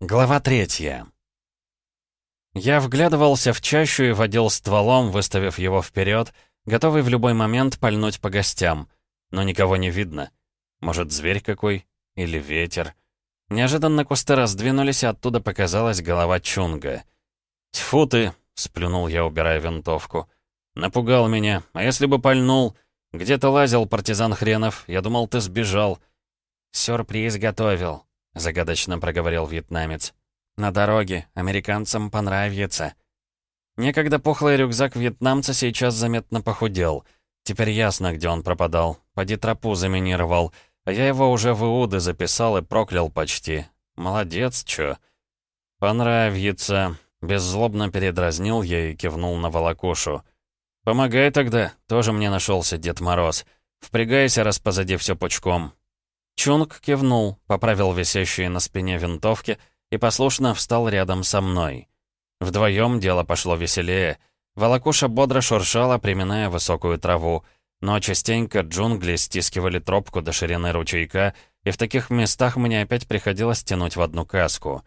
Глава третья. Я вглядывался в чащу и водил стволом, выставив его вперед, готовый в любой момент пальнуть по гостям. Но никого не видно. Может, зверь какой? Или ветер? Неожиданно кусты раздвинулись, и оттуда показалась голова Чунга. «Тьфу ты!» — сплюнул я, убирая винтовку. «Напугал меня. А если бы пальнул? Где ты лазил, партизан хренов? Я думал, ты сбежал». «Сюрприз готовил», — загадочно проговорил вьетнамец. «На дороге. Американцам понравится». Некогда пухлый рюкзак вьетнамца сейчас заметно похудел. Теперь ясно, где он пропадал. Поди тропу заминировал. А я его уже в Иуды записал и проклял почти. Молодец, чё. «Понравится», — беззлобно передразнил я и кивнул на волокушу. «Помогай тогда, тоже мне нашелся Дед Мороз. Впрягайся, раз позади все пучком». Чунг кивнул, поправил висящие на спине винтовки и послушно встал рядом со мной. Вдвоем дело пошло веселее. Волокуша бодро шуршала, приминая высокую траву. Но частенько джунгли стискивали тропку до ширины ручейка, и в таких местах мне опять приходилось тянуть в одну каску.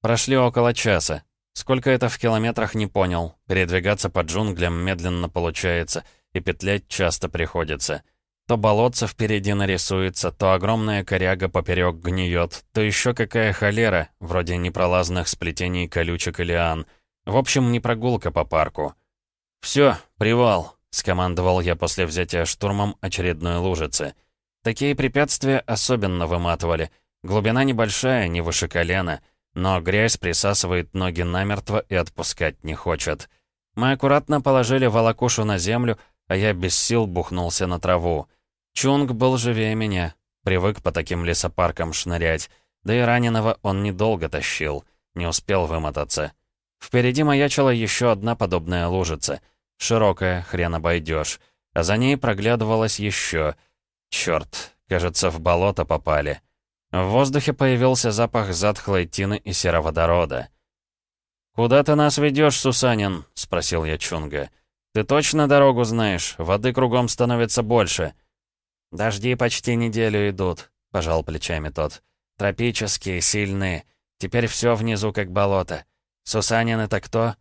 Прошли около часа. Сколько это в километрах, не понял. Передвигаться по джунглям медленно получается, и петлять часто приходится. То болотце впереди нарисуется, то огромная коряга поперек гниет, то еще какая холера, вроде непролазных сплетений колючек и лиан. В общем, не прогулка по парку. «Все, привал», — скомандовал я после взятия штурмом очередной лужицы. Такие препятствия особенно выматывали. Глубина небольшая, не выше колена, но грязь присасывает ноги намертво и отпускать не хочет. Мы аккуратно положили волокушу на землю, а я без сил бухнулся на траву. Чунг был живее меня, привык по таким лесопаркам шнырять, да и раненого он недолго тащил, не успел вымотаться. Впереди маячила еще одна подобная лужица, широкая, хрен обойдешь, а за ней проглядывалась еще. Черт, кажется, в болото попали. В воздухе появился запах затхлой тины и сероводорода. «Куда ты нас ведешь, Сусанин?» — спросил я Чунга. «Ты точно дорогу знаешь? Воды кругом становится больше». «Дожди почти неделю идут», — пожал плечами тот. «Тропические, сильные. Теперь все внизу как болото. Сусанин это кто?»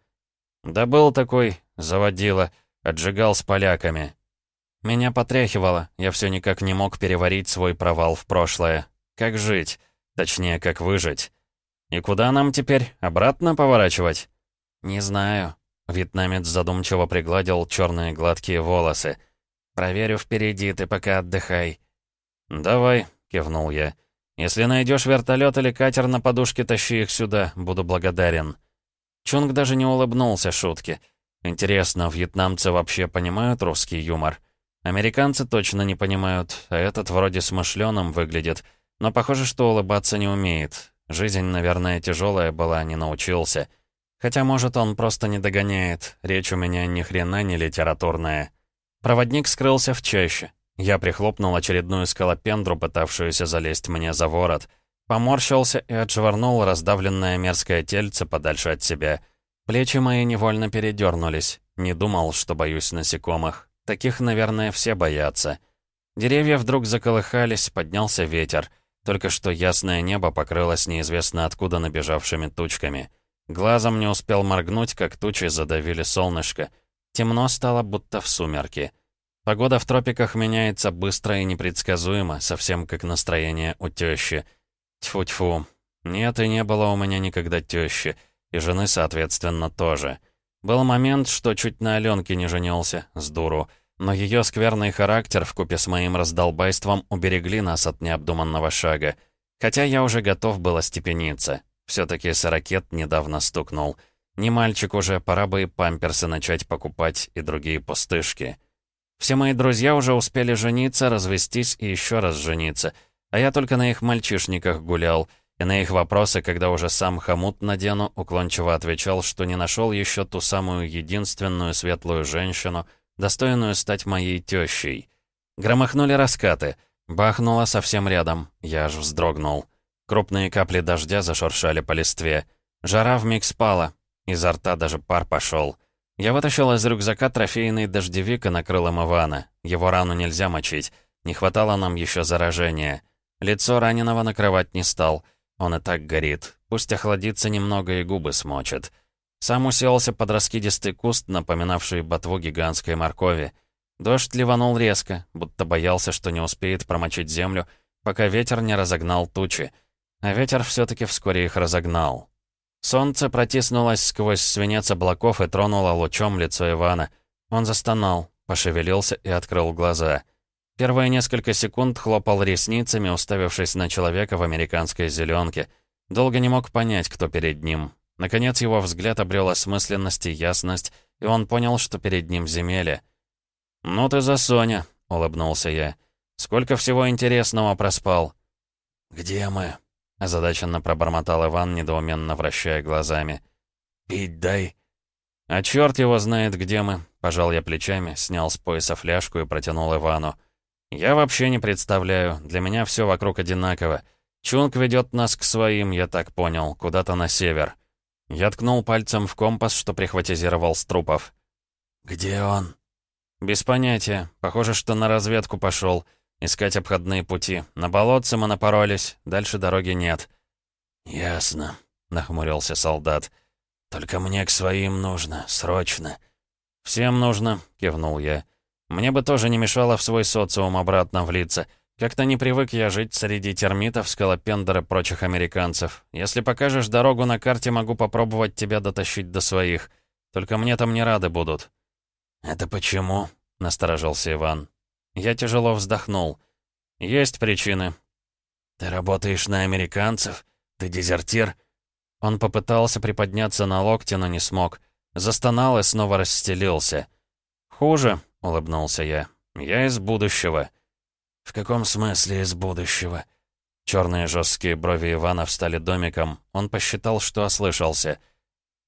«Да был такой, заводила, отжигал с поляками». Меня потряхивало, я все никак не мог переварить свой провал в прошлое. Как жить? Точнее, как выжить? И куда нам теперь? Обратно поворачивать? «Не знаю». Вьетнамец задумчиво пригладил черные гладкие волосы. «Проверю впереди, ты пока отдыхай». «Давай», — кивнул я. «Если найдешь вертолет или катер на подушке, тащи их сюда, буду благодарен». Чунг даже не улыбнулся шутке. Интересно, вьетнамцы вообще понимают русский юмор? Американцы точно не понимают, а этот вроде смышленым выглядит, но похоже, что улыбаться не умеет. Жизнь, наверное, тяжелая была, не научился. Хотя, может, он просто не догоняет, речь у меня ни хрена не литературная. Проводник скрылся в чаще. Я прихлопнул очередную скалопендру, пытавшуюся залезть мне за ворот. Поморщился и отшвырнул раздавленное мерзкое тельце подальше от себя. Плечи мои невольно передернулись. Не думал, что боюсь насекомых. Таких, наверное, все боятся. Деревья вдруг заколыхались, поднялся ветер. Только что ясное небо покрылось неизвестно откуда набежавшими тучками. Глазом не успел моргнуть, как тучи задавили солнышко. Темно стало, будто в сумерки. Погода в тропиках меняется быстро и непредсказуемо, совсем как настроение у тещи. Тьфу-тьфу. Нет и не было у меня никогда тещи. И жены, соответственно, тоже. Был момент, что чуть на Аленке не женился, с дуру. Но ее скверный характер вкупе с моим раздолбайством уберегли нас от необдуманного шага. Хотя я уже готов был остепениться. Все-таки сорокет недавно стукнул. Не мальчик уже, пора бы и памперсы начать покупать, и другие пустышки. Все мои друзья уже успели жениться, развестись и еще раз жениться, а я только на их мальчишниках гулял, и на их вопросы, когда уже сам хомут надену, уклончиво отвечал, что не нашел еще ту самую единственную светлую женщину, достойную стать моей тещей. Громыхнули раскаты. Бахнуло совсем рядом. Я аж вздрогнул. Крупные капли дождя зашуршали по листве. Жара вмиг спала, Изо рта даже пар пошел. Я вытащил из рюкзака трофейный дождевик и накрыл им Ивана. Его рану нельзя мочить. Не хватало нам еще заражения. Лицо раненого накрывать не стал. Он и так горит. пусть охладится немного и губы смочит. Сам уселся под раскидистый куст, напоминавший ботву гигантской моркови. Дождь ливанул резко, будто боялся, что не успеет промочить землю, пока ветер не разогнал тучи. А ветер все-таки вскоре их разогнал. Солнце протиснулось сквозь свинец облаков и тронуло лучом лицо Ивана. Он застонал, пошевелился и открыл глаза. Первые несколько секунд хлопал ресницами, уставившись на человека в американской зеленке. Долго не мог понять, кто перед ним. Наконец его взгляд обрел осмысленность и ясность, и он понял, что перед ним земель. «Ну ты за Соня», — улыбнулся я. «Сколько всего интересного проспал». «Где мы?» — озадаченно пробормотал Иван, недоуменно вращая глазами. «Пить дай». «А черт его знает, где мы», — пожал я плечами, снял с пояса фляжку и протянул Ивану. «Я вообще не представляю, для меня все вокруг одинаково. Чунг ведет нас к своим, я так понял, куда-то на север». Я ткнул пальцем в компас, что прихватизировал с трупов. «Где он?» «Без понятия. Похоже, что на разведку пошел. Искать обходные пути. На болотце мы напоролись, дальше дороги нет». «Ясно», — нахмурился солдат. «Только мне к своим нужно, срочно». «Всем нужно», — кивнул я. «Мне бы тоже не мешало в свой социум обратно влиться. Как-то не привык я жить среди термитов, скалопендер и прочих американцев. Если покажешь дорогу на карте, могу попробовать тебя дотащить до своих. Только мне там не рады будут». «Это почему?» — насторожился Иван. Я тяжело вздохнул. «Есть причины». «Ты работаешь на американцев? Ты дезертир?» Он попытался приподняться на локте, но не смог. Застонал и снова расстелился. «Хуже», — улыбнулся я. «Я из будущего». «В каком смысле из будущего?» Черные жесткие брови Ивана встали домиком. Он посчитал, что ослышался.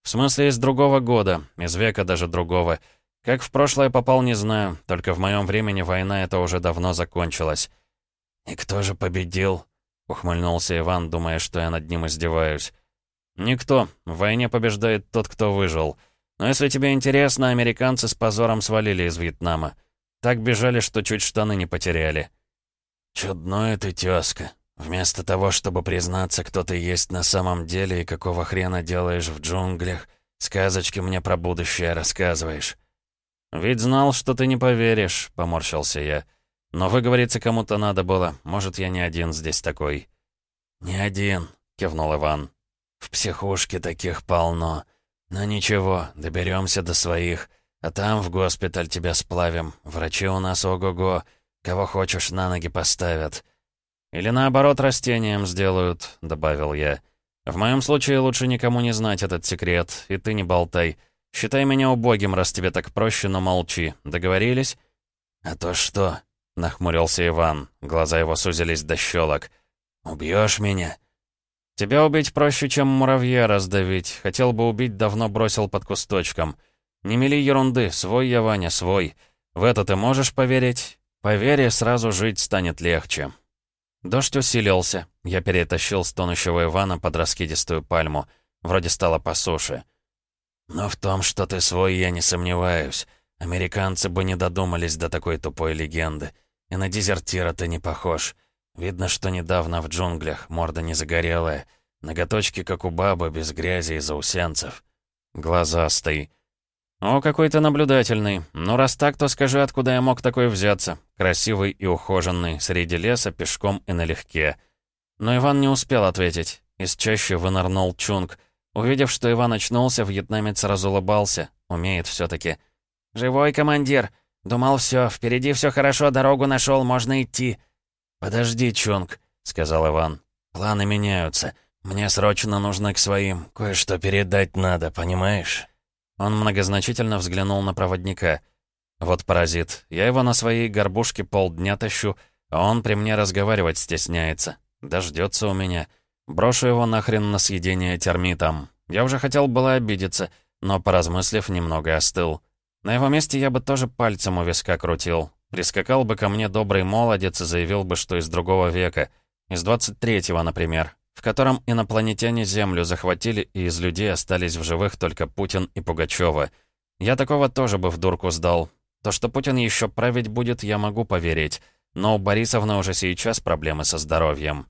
«В смысле, из другого года, из века даже другого. Как в прошлое попал, не знаю, только в моем времени война это уже давно закончилась. «И кто же победил?» — ухмыльнулся Иван, думая, что я над ним издеваюсь. «Никто. В войне побеждает тот, кто выжил. Но если тебе интересно, американцы с позором свалили из Вьетнама. Так бежали, что чуть штаны не потеряли». «Чудное ты, тёзка. Вместо того, чтобы признаться, кто ты есть на самом деле и какого хрена делаешь в джунглях, сказочки мне про будущее рассказываешь». «Ведь знал, что ты не поверишь», — поморщился я. «Но выговориться кому-то надо было. Может, я не один здесь такой». «Не один», — кивнул Иван. «В психушке таких полно. Но ничего, доберемся до своих. А там в госпиталь тебя сплавим. Врачи у нас ого-го. Кого хочешь, на ноги поставят». «Или наоборот, растением сделают», — добавил я. «В моем случае лучше никому не знать этот секрет, и ты не болтай». «Считай меня убогим, раз тебе так проще, но молчи. Договорились?» «А то что?» — нахмурился Иван. Глаза его сузились до щелок. «Убьешь меня?» «Тебя убить проще, чем муравья раздавить. Хотел бы убить, давно бросил под кусточком. Не мели ерунды, свой я, Ваня, свой. В это ты можешь поверить? Поверь, сразу жить станет легче». Дождь усилился. Я перетащил стонущего Ивана под раскидистую пальму. Вроде стало по суше. «Но в том, что ты свой, я не сомневаюсь. Американцы бы не додумались до такой тупой легенды. И на дезертира ты не похож. Видно, что недавно в джунглях, морда не загорелая. Ноготочки, как у бабы, без грязи и заусенцев. Глазастый. «О, какой ты наблюдательный. Ну, раз так, то скажи, откуда я мог такой взяться. Красивый и ухоженный, среди леса, пешком и налегке». Но Иван не успел ответить. Из чаще вынырнул Чунг — Увидев, что Иван очнулся, вьетнамец разулыбался. Умеет все таки «Живой, командир! Думал, все, впереди все хорошо, дорогу нашел, можно идти». «Подожди, Чунг», — сказал Иван. «Планы меняются. Мне срочно нужно к своим. Кое-что передать надо, понимаешь?» Он многозначительно взглянул на проводника. «Вот паразит. Я его на своей горбушке полдня тащу, а он при мне разговаривать стесняется. Дождется у меня». Брошу его нахрен на съедение термитам. Я уже хотел было обидеться, но, поразмыслив, немного остыл. На его месте я бы тоже пальцем у виска крутил. Прискакал бы ко мне добрый молодец и заявил бы, что из другого века. Из 23-го, например, в котором инопланетяне Землю захватили, и из людей остались в живых только Путин и Пугачева. Я такого тоже бы в дурку сдал. То, что Путин еще править будет, я могу поверить. Но у Борисовны уже сейчас проблемы со здоровьем.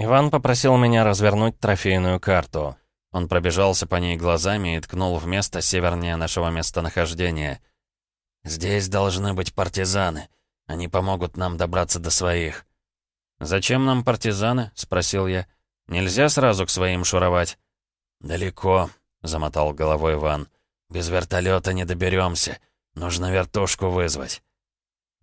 Иван попросил меня развернуть трофейную карту. Он пробежался по ней глазами и ткнул в место севернее нашего местонахождения. «Здесь должны быть партизаны. Они помогут нам добраться до своих». «Зачем нам партизаны?» — спросил я. «Нельзя сразу к своим шуровать?» «Далеко», — замотал головой Иван. «Без вертолета не доберемся. Нужно вертушку вызвать».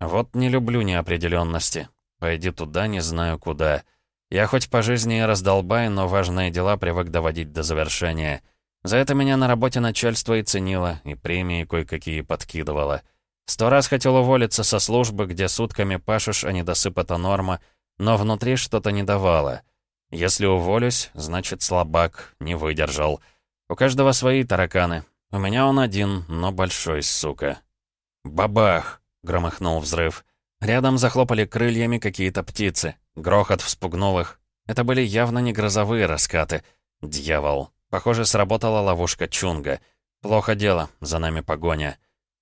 «Вот не люблю неопределенности. Пойди туда, не знаю куда. Я хоть по жизни и раздолбай, но важные дела привык доводить до завершения. За это меня на работе начальство и ценило, и премии кое-какие подкидывало. Сто раз хотел уволиться со службы, где сутками пашешь, а недосыпата норма, но внутри что-то не давало. Если уволюсь, значит слабак, не выдержал. У каждого свои тараканы. У меня он один, но большой, сука. «Бабах!» — громыхнул взрыв. Рядом захлопали крыльями какие-то птицы. Грохот вспугнул их. Это были явно не грозовые раскаты. Дьявол. Похоже, сработала ловушка Чунга. Плохо дело, за нами погоня.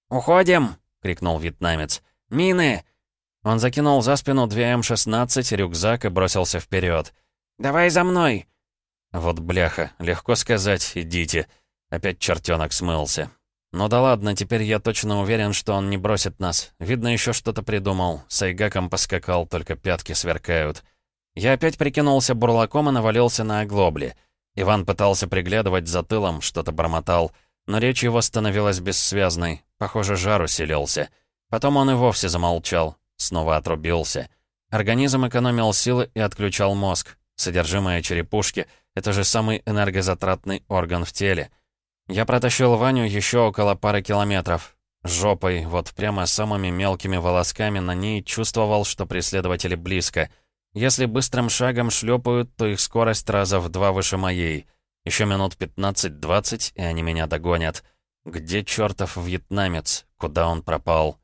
«Уходим!» — крикнул вьетнамец. «Мины!» Он закинул за спину две М-16, рюкзак и бросился вперед. «Давай за мной!» Вот бляха, легко сказать, идите. Опять чертенок смылся. Ну да ладно, теперь я точно уверен, что он не бросит нас. Видно, еще что-то придумал. С Айгаком поскакал, только пятки сверкают. Я опять прикинулся бурлаком и навалился на оглобли. Иван пытался приглядывать за тылом, что-то бормотал, но речь его становилась бессвязной. Похоже, жар усилился. Потом он и вовсе замолчал, снова отрубился. Организм экономил силы и отключал мозг. Содержимое черепушки — это же самый энергозатратный орган в теле. Я протащил Ваню еще около пары километров. Жопой, вот прямо самыми мелкими волосками на ней чувствовал, что преследователи близко — если быстрым шагом шлепают, то их скорость раза в два выше моей. Еще минут 15-20, и они меня догонят. Где чертов вьетнамец? Куда он пропал?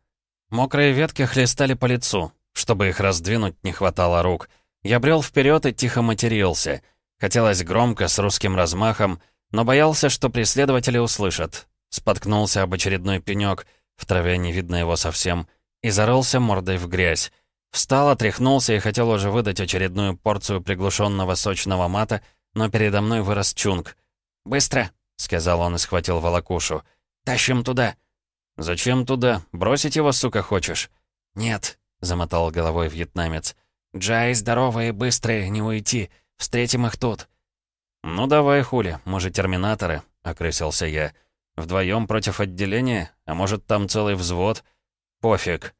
Мокрые ветки хлестали по лицу. Чтобы их раздвинуть, не хватало рук. Я брел вперед и тихо матерился. Хотелось громко, с русским размахом, но боялся, что преследователи услышат. Споткнулся об очередной пенек, в траве не видно его совсем, и зарылся мордой в грязь. Встал, отряхнулся и хотел уже выдать очередную порцию приглушенного сочного мата, но передо мной вырос чунг. «Быстро!» — сказал он и схватил волокушу. «Тащим туда!» «Зачем туда? Бросить его, сука, хочешь?» «Нет», — замотал головой вьетнамец. «Джай здоровые, быстрые, не уйти. Встретим их тут». «Ну давай, хули, мы же терминаторы», — окрысился я. «Вдвоем против отделения? А может, там целый взвод?» «Пофиг».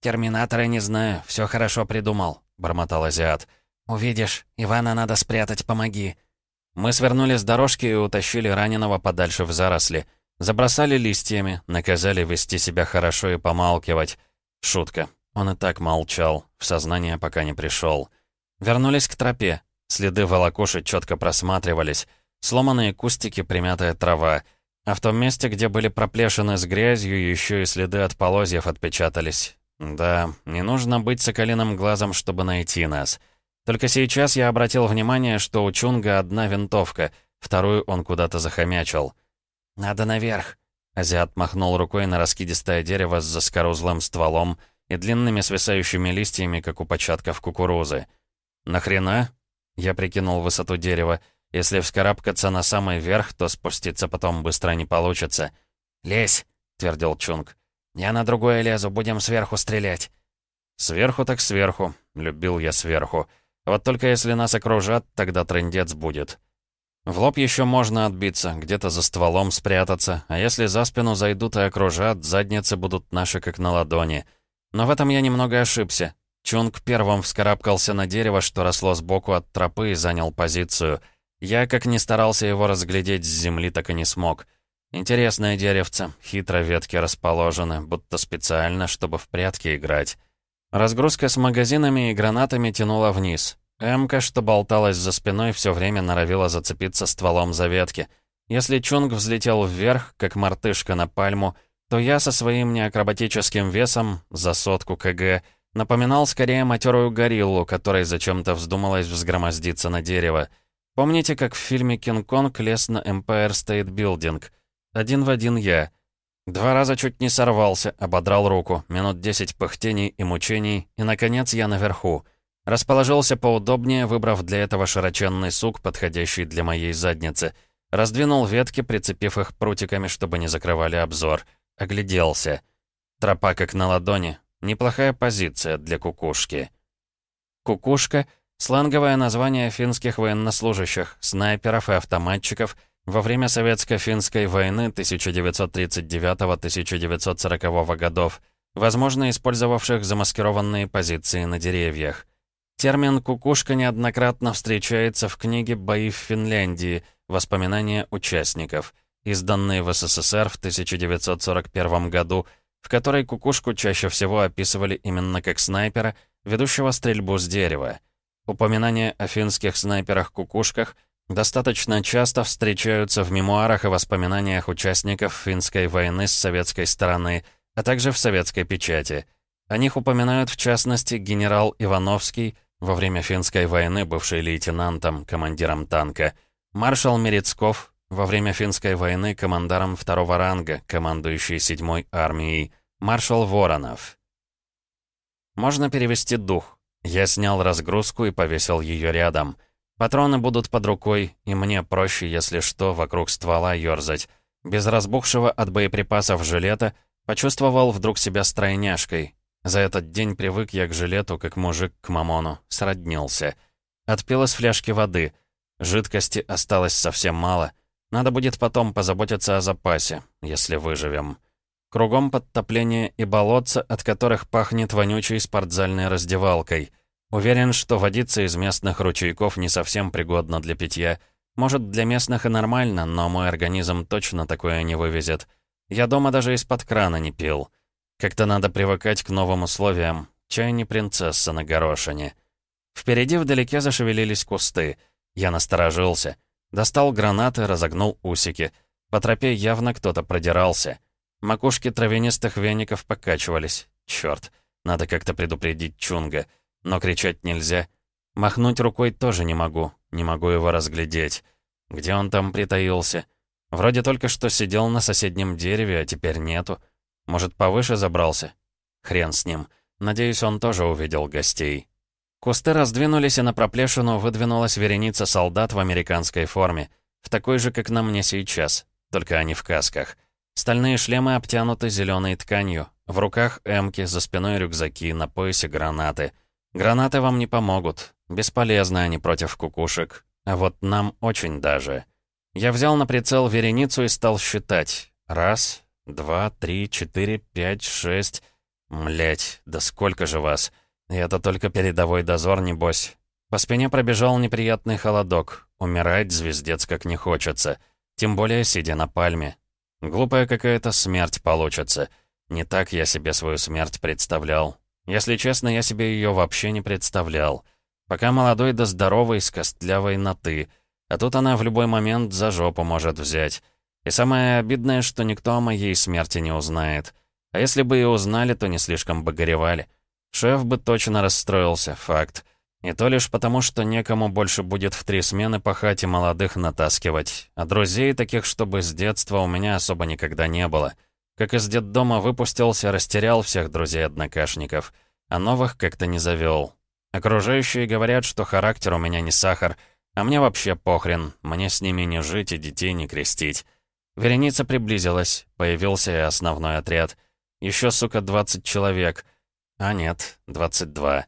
«Терминаторы не знаю, все хорошо придумал», — бормотал азиат. «Увидишь, Ивана надо спрятать, помоги». Мы свернули с дорожки и утащили раненого подальше в заросли. Забросали листьями, наказали вести себя хорошо и помалкивать. Шутка. Он и так молчал, в сознание пока не пришел. Вернулись к тропе. Следы волокуши четко просматривались. Сломанные кустики, примятая трава. А в том месте, где были проплешины с грязью, еще и следы от полозьев отпечатались. Да, не нужно быть соколиным глазом, чтобы найти нас. Только сейчас я обратил внимание, что у Чунга одна винтовка, вторую он куда-то захомячил. «Надо наверх!» Азиат махнул рукой на раскидистое дерево с заскорузлым стволом и длинными свисающими листьями, как у початков кукурузы. «Нахрена?» Я прикинул высоту дерева. Если вскарабкаться на самый верх, то спуститься потом быстро не получится. «Лезь!» — твердил Чунг. «Я на другое лезу, будем сверху стрелять». «Сверху так сверху. Любил я сверху. Вот только если нас окружат, тогда трындец будет». В лоб еще можно отбиться, где-то за стволом спрятаться, а если за спину зайдут и окружат, задницы будут наши как на ладони. Но в этом я немного ошибся. Чунг первым вскарабкался на дерево, что росло сбоку от тропы и занял позицию. Я, как ни старался его разглядеть с земли, так и не смог. Интересное деревце, хитро ветки расположены, будто специально, чтобы в прятки играть. Разгрузка с магазинами и гранатами тянула вниз. Эмка, что болталась за спиной, все время норовила зацепиться стволом за ветки. Если Чунг взлетел вверх, как мартышка на пальму, то я со своим неакробатическим весом, за сотку кг, напоминал скорее матерую гориллу, которой зачем-то вздумалось взгромоздиться на дерево. Помните, как в фильме «Кинг-Конг» лез на Empire State Building — один в один я. Два раза чуть не сорвался, ободрал руку, минут десять пыхтений и мучений, и, наконец, я наверху. Расположился поудобнее, выбрав для этого широченный сук, подходящий для моей задницы. Раздвинул ветки, прицепив их прутиками, чтобы не закрывали обзор. Огляделся. Тропа как на ладони. Неплохая позиция для кукушки. Кукушка — сланговое название финских военнослужащих, снайперов и автоматчиков во время Советско-финской войны 1939-1940 годов, возможно, использовавших замаскированные позиции на деревьях. Термин «кукушка» неоднократно встречается в книге «Бои в Финляндии. Воспоминания участников», изданной в СССР в 1941 году, в которой кукушку чаще всего описывали именно как снайпера, ведущего стрельбу с дерева. Упоминания о финских снайперах-кукушках достаточно часто встречаются в мемуарах и воспоминаниях участников финской войны с советской стороны, а также в советской печати. О них упоминают в частности генерал Ивановский, во время финской войны бывший лейтенантом, командиром танка, маршал Мерецков, во время финской войны командаром второго ранга, командующий 7-й армией, маршал Воронов. Можно перевести дух. Я снял разгрузку и повесил ее рядом. Патроны будут под рукой, и мне проще, если что, вокруг ствола ёрзать. Без разбухшего от боеприпасов жилета почувствовал вдруг себя стройняшкой, за этот день привык я к жилету, как мужик к мамону. Сроднился. Отпил из фляжки воды. Жидкости осталось совсем мало. Надо будет потом позаботиться о запасе, если выживем. Кругом подтопление и болотца, от которых пахнет вонючей спортзальной раздевалкой. Уверен, что водиться из местных ручейков не совсем пригодна для питья. Может, для местных и нормально, но мой организм точно такое не вывезет. Я дома даже из-под крана не пил. Как-то надо привыкать к новым условиям. Чай не принцесса на горошине. Впереди вдалеке зашевелились кусты. Я насторожился. Достал гранаты, разогнул усики. По тропе явно кто-то продирался. Макушки травянистых веников покачивались. Чёрт, надо как-то предупредить Чунга. Но кричать нельзя. Махнуть рукой тоже не могу. Не могу его разглядеть. Где он там притаился? Вроде только что сидел на соседнем дереве, а теперь нету. Может, повыше забрался? Хрен с ним. Надеюсь, он тоже увидел гостей. Кусты раздвинулись, и на проплешину выдвинулась вереница солдат в американской форме. В такой же, как на мне сейчас. Только они в касках. Стальные шлемы обтянуты зеленой тканью. В руках эмки, за спиной рюкзаки, на поясе гранаты. Гранаты вам не помогут. Бесполезны они против кукушек. А вот нам очень даже. Я взял на прицел вереницу и стал считать. Раз, Два, три, четыре, пять, шесть... Млять, да сколько же вас? И это только передовой дозор, небось. По спине пробежал неприятный холодок. Умирать звездец как не хочется. Тем более, сидя на пальме. Глупая какая-то смерть получится. Не так я себе свою смерть представлял. Если честно, я себе ее вообще не представлял. Пока молодой да здоровый, с костлявой на «ты». А тут она в любой момент за жопу может взять. И самое обидное, что никто о моей смерти не узнает. А если бы и узнали, то не слишком бы горевали. Шеф бы точно расстроился, факт. И то лишь потому, что некому больше будет в три смены пахать и молодых натаскивать. А друзей таких, чтобы с детства, у меня особо никогда не было. Как из детдома выпустился, растерял всех друзей-однокашников. А новых как-то не завел. Окружающие говорят, что характер у меня не сахар, а мне вообще похрен, мне с ними не жить и детей не крестить. Вереница приблизилась, появился и основной отряд. Еще, сука, 20 человек. А нет, 22.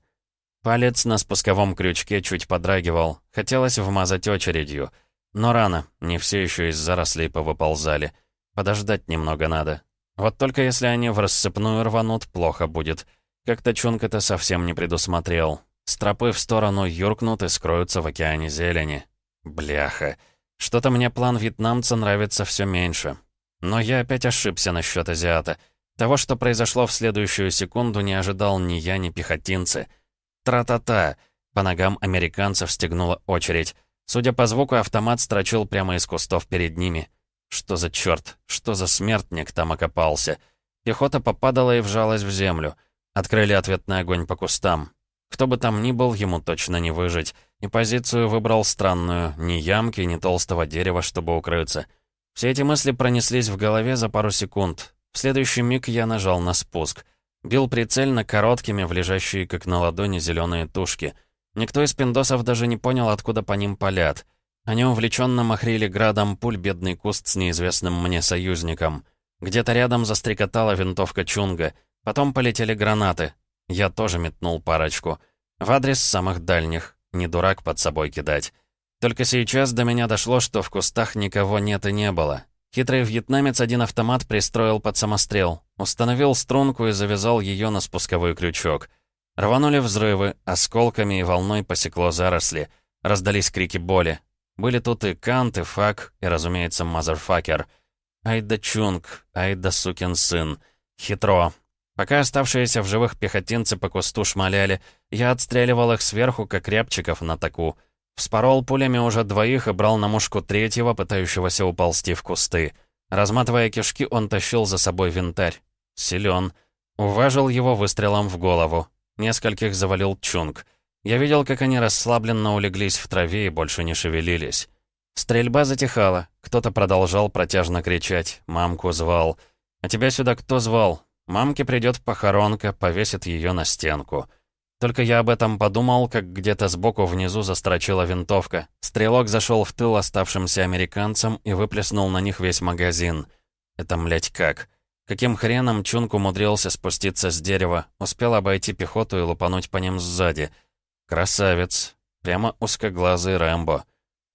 Палец на спусковом крючке чуть подрагивал. Хотелось вмазать очередью. Но рано, не все еще из зарослей повыползали. Подождать немного надо. Вот только если они в рассыпную рванут, плохо будет. Как-то Чунг это совсем не предусмотрел. Стропы в сторону юркнут и скроются в океане зелени. Бляха. Что-то мне план вьетнамца нравится все меньше. Но я опять ошибся насчет азиата. Того, что произошло в следующую секунду, не ожидал ни я, ни пехотинцы. Тра-та-та! По ногам американцев стегнула очередь. Судя по звуку, автомат строчил прямо из кустов перед ними. Что за черт? Что за смертник там окопался? Пехота попадала и вжалась в землю. Открыли ответный огонь по кустам. Кто бы там ни был, ему точно не выжить. И позицию выбрал странную, ни ямки, ни толстого дерева, чтобы укрыться. Все эти мысли пронеслись в голове за пару секунд. В следующий миг я нажал на спуск. Бил прицельно короткими в лежащие, как на ладони, зеленые тушки. Никто из пиндосов даже не понял, откуда по ним палят. Они увлеченно махрили градом пуль бедный куст с неизвестным мне союзником. Где-то рядом застрекотала винтовка Чунга. Потом полетели гранаты. Я тоже метнул парочку. В адрес самых дальних. Не дурак под собой кидать. Только сейчас до меня дошло, что в кустах никого нет и не было. Хитрый вьетнамец один автомат пристроил под самострел. Установил струнку и завязал ее на спусковой крючок. Рванули взрывы, осколками и волной посекло заросли. Раздались крики боли. Были тут и Кант, и Фак, и, разумеется, Мазерфакер. Ай Чунг, ай сукин сын. Хитро. Пока оставшиеся в живых пехотинцы по кусту шмаляли, я отстреливал их сверху, как рябчиков на таку. Вспорол пулями уже двоих и брал на мушку третьего, пытающегося уползти в кусты. Разматывая кишки, он тащил за собой винтарь. Силен. Уважил его выстрелом в голову. Нескольких завалил Чунг. Я видел, как они расслабленно улеглись в траве и больше не шевелились. Стрельба затихала. Кто-то продолжал протяжно кричать. Мамку звал. «А тебя сюда кто звал?» Мамке придет похоронка, повесит ее на стенку. Только я об этом подумал, как где-то сбоку внизу застрочила винтовка. Стрелок зашел в тыл оставшимся американцам и выплеснул на них весь магазин. Это, млять, как? Каким хреном Чунг умудрился спуститься с дерева, успел обойти пехоту и лупануть по ним сзади. Красавец. Прямо узкоглазый Рэмбо.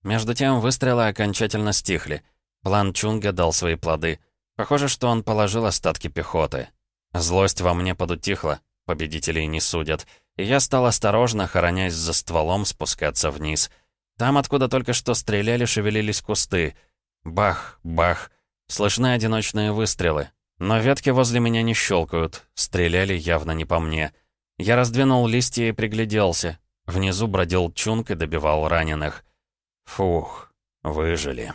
Между тем выстрелы окончательно стихли. План Чунга дал свои плоды. Похоже, что он положил остатки пехоты. Злость во мне подутихла, победителей не судят и я стал осторожно, хоронясь за стволом, спускаться вниз. Там, откуда только что стреляли, шевелились кусты. Бах, бах. Слышны одиночные выстрелы. Но ветки возле меня не щелкают. Стреляли явно не по мне. Я раздвинул листья и пригляделся. Внизу бродил чунг и добивал раненых. Фух, выжили.